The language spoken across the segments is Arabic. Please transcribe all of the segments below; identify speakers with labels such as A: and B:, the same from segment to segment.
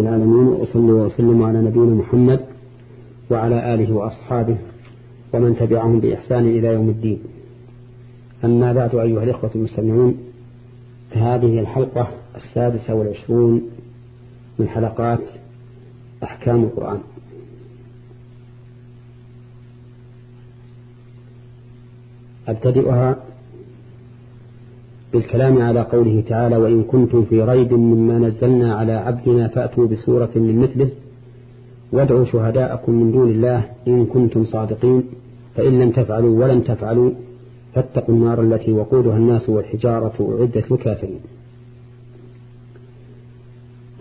A: العالمين وأصلي وأسلم على نبينا محمد وعلى آله وأصحابه ومن تبعهم بإحسان إلى يوم الدين. أما بعد أيها الإخوة المستمعون هذه الحلقة السادسة والعشرون من حلقات أحكام القرآن. أبتدئها بالكلام على قوله تعالى وإن كنتم في ريب مما نزلنا على عبدنا فأتوا بسورة من مثله وادعوا شهداءكم من دون الله إن كنتم صادقين فإن لم تفعلوا ولم تفعلوا فاتقوا النار التي وقودها الناس والحجارة أعدت للكافرين.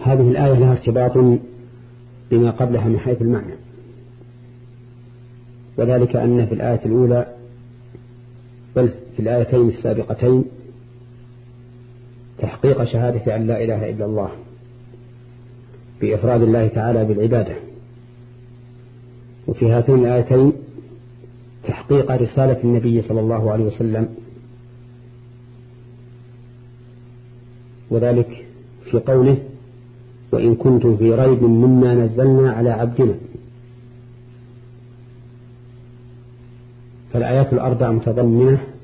A: هذه الآية لها ارتباط بما قبلها من حيث المعنى وذلك أن في الآية الأولى بل في الآيتين السابقتين تحقيق شهادة أن لا إله إلا الله بإفراد الله تعالى بالعبادة. وفي هاتين الآيتين تحقيق رسالة النبي صلى الله عليه وسلم وذلك في قوله وإن كنتم في ريب مما نزلنا على عبدنا فالآيات الأربع متضمنة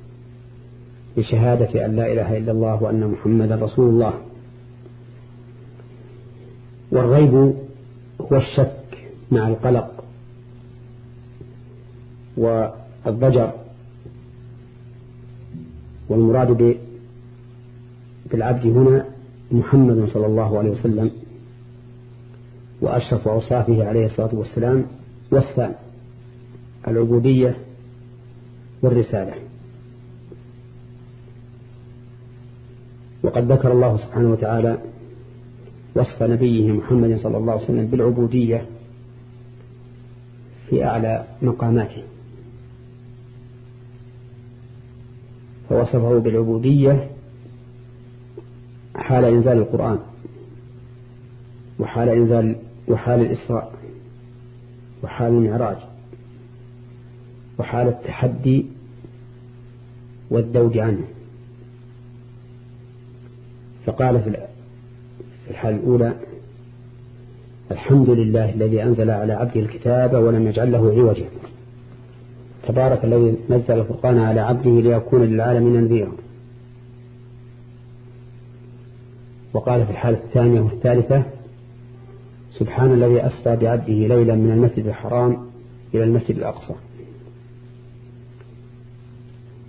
A: بشهادة أن لا إله إلا الله وأن محمدا رسول الله. والريب هو الشك مع القلق والضجر والمراد بالعبد هنا محمد صلى الله عليه وسلم وأشرف أوصافه عليه الصلاة والسلام وصف العبودية والرسالة. وقد ذكر الله سبحانه وتعالى وصف نبيه محمد صلى الله عليه وسلم بالعبودية في أعلى مقاماته. فوصفه بالعبودية حال إنزال القرآن وحال إنزال وحال الإسراء وحال المعراج وحال التحدي والذود عنه. فقال في الحال الأولى الحمد لله الذي أنزل على عبده الكتاب ولم يجعل له عوجا. تبارك الذي نزل الفرقان على عبده ليكون للعالمين نذيرا. وقال في الحالة الثانية والثالثة سبحان الذي أسرى بعبده ليلا من المسجد الحرام إلى المسجد الأقصى.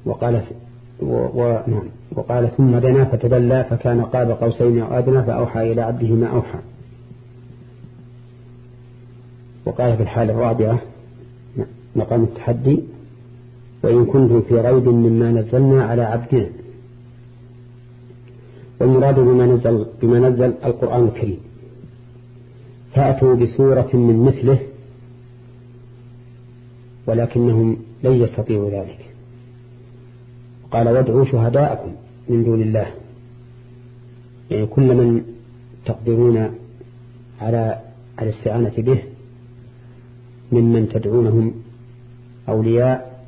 A: وقال ونعم وقال ثم دنا فتدلى فكان قاب قوسين أو أدنى فأوحى إلى عبده ما أوحى. وقال في الحالة الرابعة مقام التحدي وإن كنتم في ريب مما نزلنا على عبدنا. والمراد بما نزل, بما نزل القرآن الكريم. فأتوا بسورة من مثله ولكنهم لن يستطيعوا ذلك. قال وادعوا شهداءكم من دون الله. يعني كل من تقدرون على الاستعانة به ممن تدعونهم أولياء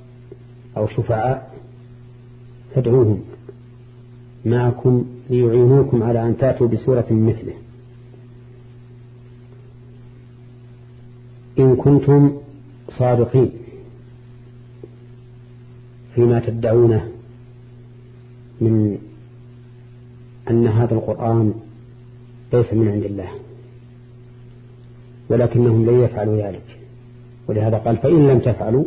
A: أو شفعاء فادعوهم. معكم ليعينوكم على أن تأتوا بسورة مثله. إن كنتم صادقين فيما تدعونه من أن هذا القرآن ليس من عند الله ولكنهم لن يفعلوا ذلك. ولهذا قال فإن لم تفعلوا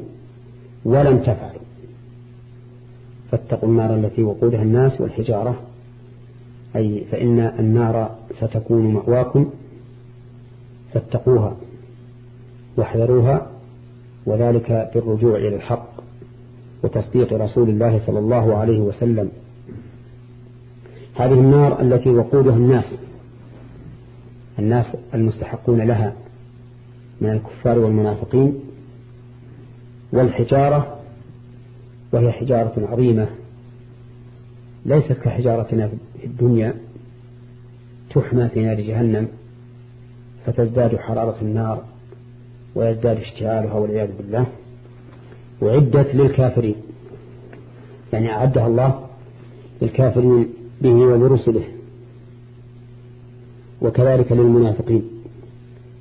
A: ولم تفعلوا فاتقوا النار التي وقودها الناس والحجارة. أي فإن النار ستكون مأواكم فاتقوها واحذروها وذلك بالرجوع إلى الحق وتصديق رسول الله صلى الله عليه وسلم. هذه النار التي وقودها الناس الناس المستحقون لها من الكفار والمنافقين والحجارة وهي حجارة عظيمة ليست كحجارتنا في الدنيا تحمى في نار جهنم فتزداد حرارة النار ويزداد اشتعالها والعياذ بالله. وعدت للكافرين يعني أعدها الله للكافرين به ولرسله. وكذلك للمنافقين.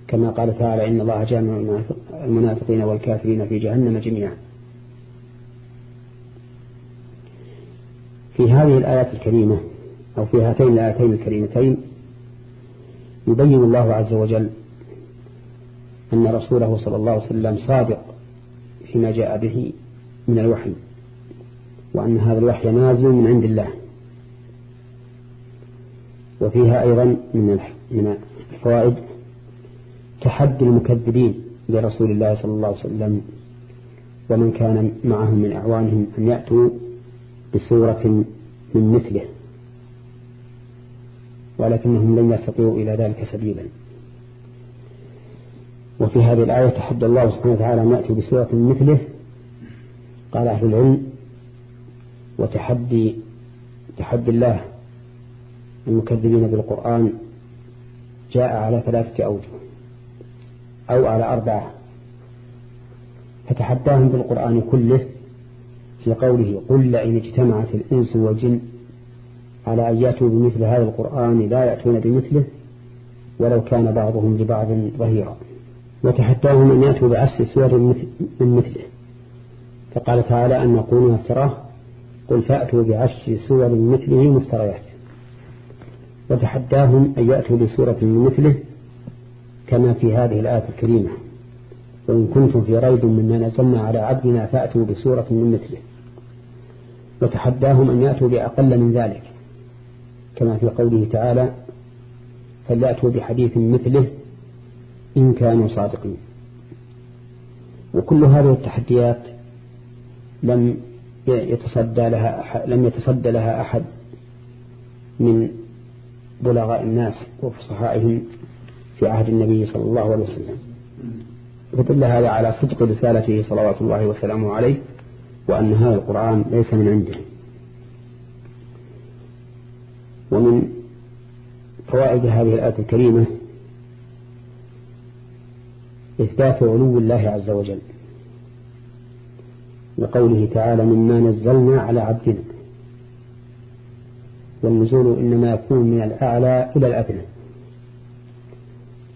A: كما قال تعالى إن الله جامع المنافقين والكافرين في جهنم جميعا. في هذه الآيات الكريمة أو في هاتين الآيتين الكريمتين يبين الله عز وجل أن رسوله صلى الله عليه وسلم صادق فيما جاء به من الوحي وأن هذا الوحي نازل من عند الله. وفيها أيضا من من الفوائد تحدي المكذبين لرسول الله صلى الله عليه وسلم ومن كان معهم من أعوانهم أن يأتوا بسورة من مثله ولكنهم لن يستطيعوا إلى ذلك سبيلا. وفي هذه الآية تحدى الله سبحانه وتعالى أن يأتي بسورة من مثله قال أهل العلم وتحدي تحدي الله المكذبين بالقرآن جاء على ثلاثة أوجه أو على أربعة فتحداهم بالقرآن كله في قوله قل لئن اجتمعت الإنس والجن على أن يأتوا بمثل هذا القرآن لا يأتون بمثله ولو كان بعضهم لبعض ظهيرا. وتحداهم أن يأتوا بعشر سور من مثله. فقال تعالى أن نقول افتراه قل فأتوا بعشر سور مثله مفتريات. وتحداهم أن يأتوا بسورة من مثله كما في هذه الآية الكريمة. وإن كنتم في ريب مما نزلنا على عبدنا فأتوا بسورة من مثله. وتحداهم أن يأتوا بأقل من ذلك. كما في قوله تعالى فليأتوا بحديث مثله إن كانوا صادقين. وكل هذه التحديات لم يتصدى لها لم يتصدى لها أحد من بلغاء الناس وفصحائهم في عهد النبي صلى الله عليه وسلم. فدل هذا على صدق رسالته صلوات الله وسلامه عليه وأن هذا القرآن ليس من عنده. ومن فوائد هذه الآية الكريمة إثبات علو الله عز وجل. لقوله تعالى مما نزلنا على عبدنا. والنزول إنما يكون من الأعلى إلى الأدنى.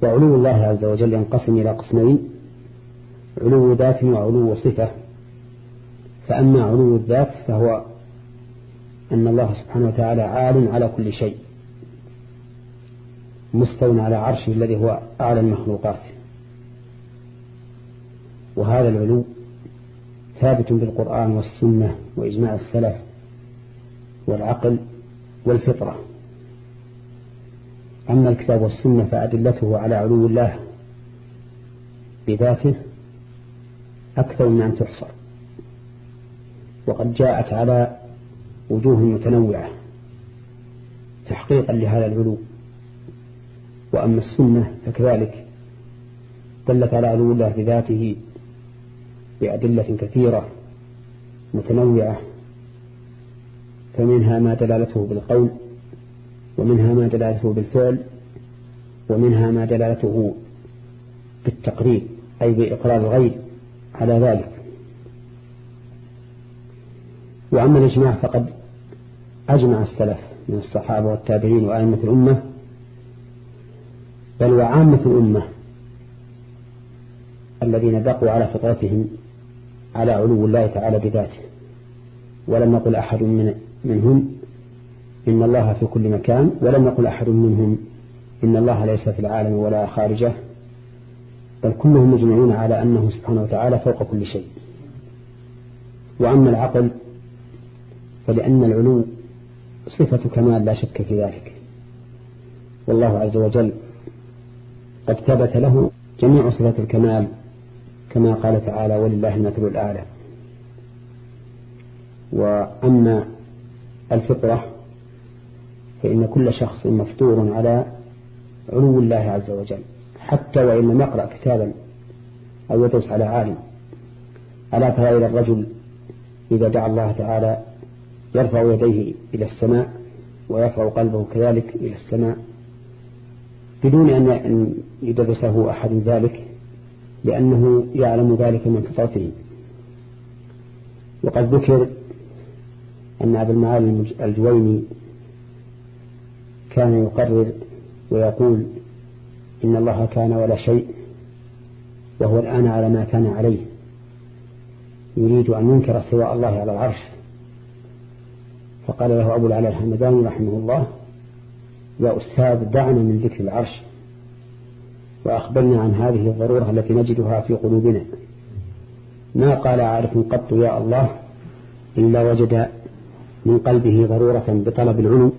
A: وعلو الله عز وجل ينقسم إلى قسمين علو ذات وعلو صفة. فأما علو الذات فهو أن الله سبحانه وتعالى عال على كل شيء مستو على عرشه الذي هو أعلى المخلوقات. وهذا العلو ثابت بالقرآن والسنة وإجماع السلف والعقل والفطرة. أما الكتاب والسنة فأدلته على علو الله بذاته أكثر من أن تحصر. وقد جاءت على وجوه متنوعة تحقيقا لهذا العلو. وأما السنة فكذلك دلت على علو الله بذاته بأدلة كثيرة متنوعة فمنها ما دلالته بالقول ومنها ما دلالته بالفعل ومنها ما دلالته بالتقرير أي بإقرار الغير على ذلك. وأما الإجماع فقد أجمع السلف من الصحابة والتابعين وأئمة الأمة بل وعامة الأمة الذين بقوا على فطرتهم على علو الله تعالى بذاته. ولم يقل أحد من منهم إن الله في كل مكان ولم يقل أحد منهم إن الله ليس في العالم ولا خارجه بل كلهم مجمعون على أنه سبحانه وتعالى فوق كل شيء. وأما العقل فلأن العلو صفة كمال لا شك في ذلك. والله عز وجل قد ثبت له جميع صفة الكمال كما قال تعالى ولله المثل الأعلى. وأما الفطرة فإن كل شخص مفطور على علو الله عز وجل حتى وإن لم يقرأ كتابا أو يدرس على عالم. ألا ترى إلى الرجل إذا دعا الله تعالى يرفع يديه إلى السماء ويرفع قلبه كذلك إلى السماء بدون أن يدرسه أحد ذلك لأنه يعلم ذلك من فطرته. وقد ذكر أن أبا المعالي الجويني كان يقرر ويقول إن الله كان ولا شيء وهو الآن على ما كان عليه. يريد أن ينكر استواء الله على العرش. فقال له أبو العلاء الحمداني رحمه الله يا أستاذ دعنا من ذكر العرش وأخبرنا عن هذه الضرورة التي نجدها في قلوبنا. ما قال عارف قط يا الله إلا وجد من قلبه ضرورة بطلب العلو.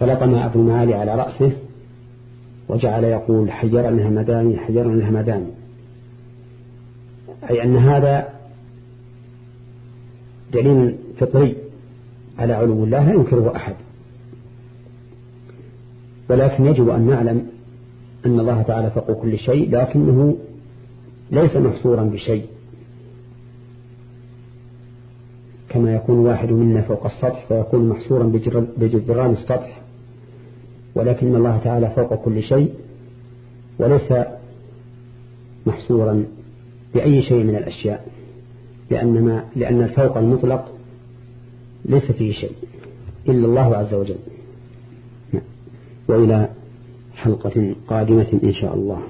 A: فلطم أبو المعالي على رأسه وجعل يقول حجر الهمداني حجر الهمداني. أي أن هذا دليل فطري على علو الله لا ينكره أحد. ولكن يجب أن نعلم أن الله تعالى فوق كل شيء لكنه ليس محصورا بشيء. كما يكون واحد منا فوق السطح فيكون محصورا بجدران السطح ولكن الله تعالى فوق كل شيء وليس محصورا بأي شيء من الأشياء لأن, ما لأن الفوق المطلق ليس فيه شيء إلا الله عز وجل. وإلى حلقة قادمة إن شاء الله.